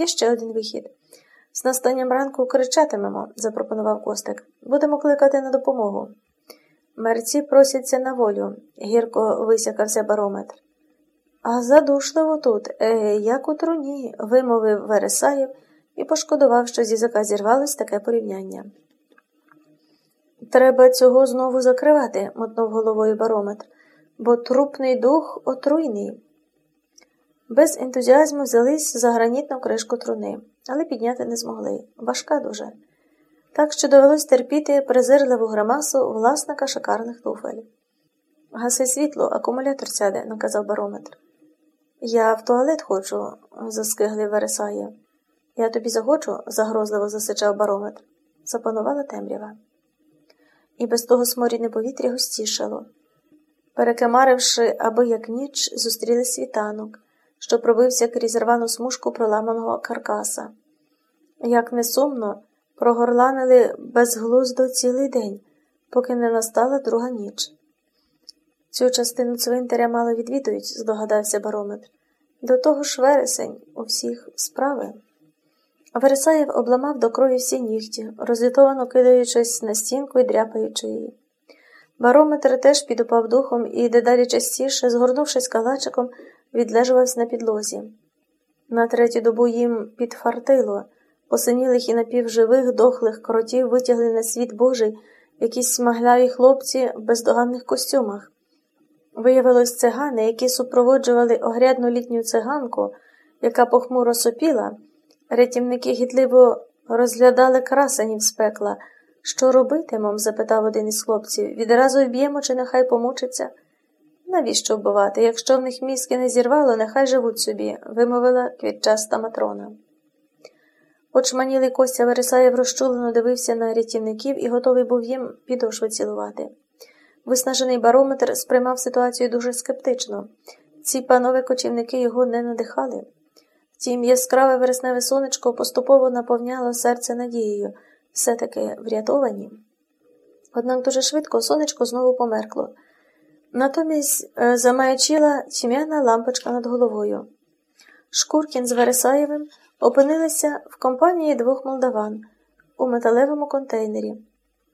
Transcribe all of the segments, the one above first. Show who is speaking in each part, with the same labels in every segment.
Speaker 1: Є ще один вихід. З настанням ранку кричатимемо, запропонував Костик. Будемо кликати на допомогу. Мерці просяться на волю, гірко висякався барометр. А задушливо тут, е, як у труні, вимовив Вересаєв і пошкодував, що з язика зірвалось таке порівняння. Треба цього знову закривати, мотнув головою барометр, бо трупний дух отруйний. Без ентузіазму взялись за гранітну кришку труни, але підняти не змогли. Важка дуже. Так що довелось терпіти презирливу гримасу власника шикарних туфель. Гаси світло, акумулятор сяде, наказав барометр. Я в туалет хочу, заскиглив Вересає. Я тобі захочу, загрозливо засичав барометр. Запанувала темрява. І без того сморідне повітря густішало. Перекимаривши, аби як ніч, зустріли світанок, що пробився крізь рвану смужку проламаного каркаса. Як не сумно, прогорланили безглуздо цілий день, поки не настала друга ніч. Цю частину цвинтаря мало відвідують, здогадався барометр. До того ж вересень у всіх справи. Вересаєв обламав до крові всі нігті, розлютовано кидаючись на стінку і дряпаючи її. Барометр теж підупав духом і дедалі частіше, згорнувшись калачиком, відлежувався на підлозі. На третю добу їм підфартило, посинілих і напівживих, дохлих кротів витягли на світ Божий якісь смагляві хлопці в бездоганних костюмах. Виявилось цигани, які супроводжували огрядну літню циганку, яка похмуро сопіла. Рятівники гідливо розглядали красенів з пекла. Що робитимем? запитав один із хлопців. Відразу вб'ємо, чи нехай помучиться. Навіщо вбивати? Якщо в них мізки не зірвало, нехай живуть собі, вимовила квітчаста матрона. Очманілий Костя Вересаєв розчулено дивився на рятівників і готовий був їм підошви цілувати. Виснажений барометр сприймав ситуацію дуже скептично. Ці панове кочівники його не надихали. Втім, яскраве вересневе сонечко поступово наповняло серце надією, все-таки врятовані. Однак дуже швидко сонечко знову померкло. Натомість е, замаячіла тьмяна лампочка над головою. Шкуркін з Вересаєвим опинилися в компанії двох молдаван у металевому контейнері.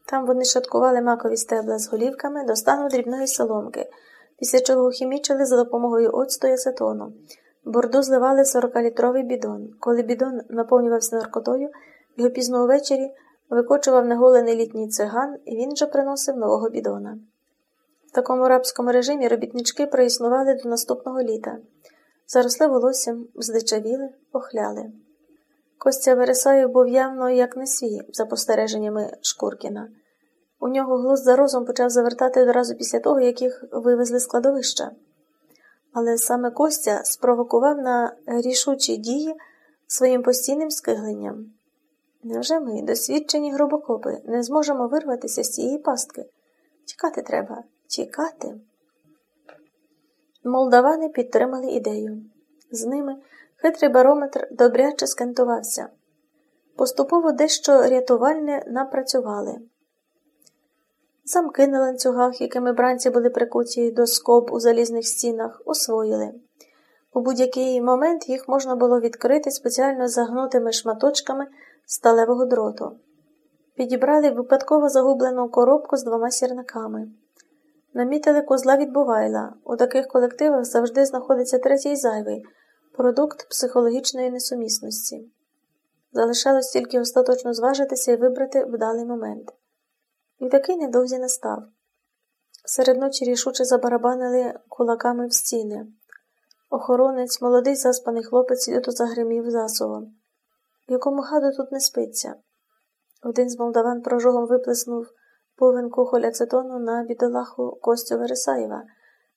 Speaker 1: Там вони шаткували макові стебла з голівками до стану дрібної соломки, після чого хімічили за допомогою оцту і acetону. Борду зливали в 40-літровий бідон. Коли бідон наповнювався наркотою, його пізно увечері викочував неголений літній циган, і він же приносив нового бідона. Такому рабському режимі робітнички проіснували до наступного літа. Заросли волоссям, здичавіли, охляли. Костя Вересаєв був явно як не свій, за спостереженнями Шкуркіна. У нього глузд за розум почав завертати одразу після того, як їх вивезли з кладовища. Але саме Костя спровокував на рішучі дії своїм постійним скигленням. Невже ми, досвідчені грубокопи, не зможемо вирватися з цієї пастки? Тікати треба, тікати. Молдавани підтримали ідею. З ними хитрий барометр добряче скантувався. Поступово дещо рятувальне напрацювали. Замки на ланцюгах, якими бранці були прикуті до скоб у залізних стінах, освоїли. У будь-який момент їх можна було відкрити спеціально загнутими шматочками сталевого дроту. Підібрали випадково загублену коробку з двома сірниками. Намітили козла від Бувайла. У таких колективах завжди знаходиться третій зайвий продукт психологічної несумісності. Залишалось тільки остаточно зважитися і вибрати вдалий момент. І такий недовзі настав. Серед ночі рішуче забарабанили кулаками в стіни. Охоронець, молодий заспаний хлопець люто загримів засувом. Якому гаду тут не спиться? Один з молдаван прожогом виплеснув повен кухоль ацетону на бідолаху Костю Вересаєва,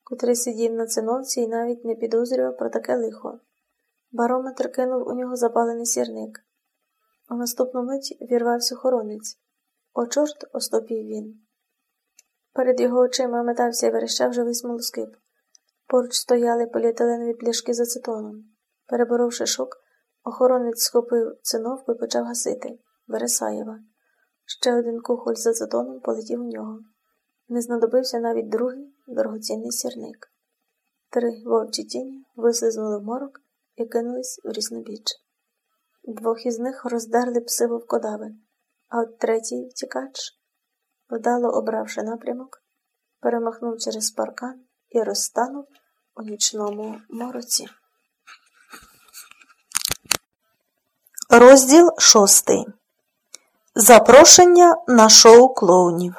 Speaker 1: котрий сидів на циновці і навіть не підозрював про таке лихо. Барометр кинув у нього запалений сірник. У наступну мить вірвався охоронець. О, чорт, остопів він. Перед його очима метався і верещав живий смолоскип. Поруч стояли поліетиленові пляшки з ацетоном. Переборовши шок, охоронець схопив циновку і почав гасити Вересаєва. Ще один кухоль з ацетоном полетів у нього. Не знадобився навіть другий дорогоцінний сірник. Три вовчі тіні вислизнули в морок і кинулись в різнобіч. Двох із них роздерли пси вовкодави, а от третій втікач, вдало обравши напрямок, перемахнув через паркан і розтанув у нічному мороці. Розділ шостий. Запрошення на шоу клоунів.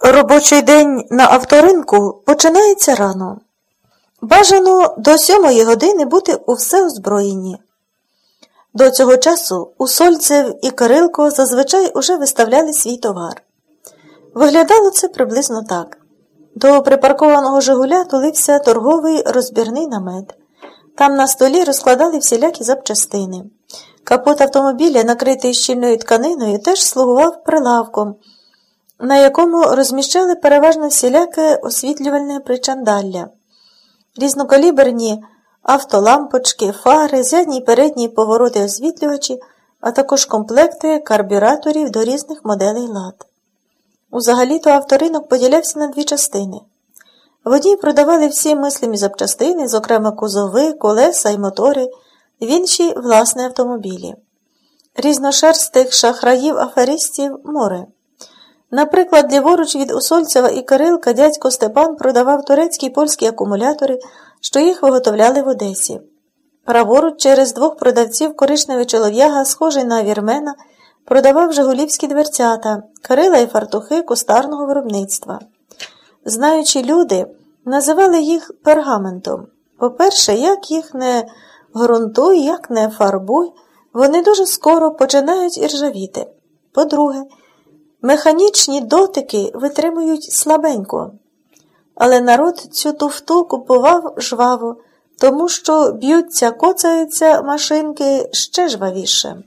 Speaker 1: Робочий день на авторинку починається рано. Бажано до сьомої години бути у всеозброєнні. До цього часу Усольцев і Кирилко зазвичай уже виставляли свій товар. Виглядало це приблизно так. До припаркованого Жигуля тулився торговий розбірний намет. Там на столі розкладали всілякі запчастини. Капот автомобіля, накритий щільною тканиною, теж слугував прилавком, на якому розміщали переважно всіляке освітлювальне причандалля, різнокаліберні автолампочки, фари, задні й передні повороти освітлювачі, а також комплекти карбюраторів до різних моделей лад. Узагалі-то авторинок поділявся на дві частини. В одній продавали всі мислимі запчастини, зокрема кузови, колеса і мотори, в іншій власне автомобілі. Різношерстих шахраїв-аферистів море. Наприклад, ліворуч від Усольцева і Кирилка дядько Степан продавав турецькі й польські акумулятори, що їх виготовляли в Одесі. Праворуч через двох продавців коричневий чолов'яга, схожий на вірмена, продавав жигулівські дверцята, Кирила і фартухи кустарного виробництва. Знаючи люди, називали їх пергаментом. По-перше, як їх не грунтуй, як не фарбуй, вони дуже скоро починають іржавіти. По-друге, механічні дотики витримують слабенько. Але народ цю туфту купував жваво, тому що б'ються, коцаються машинки ще жвавіше.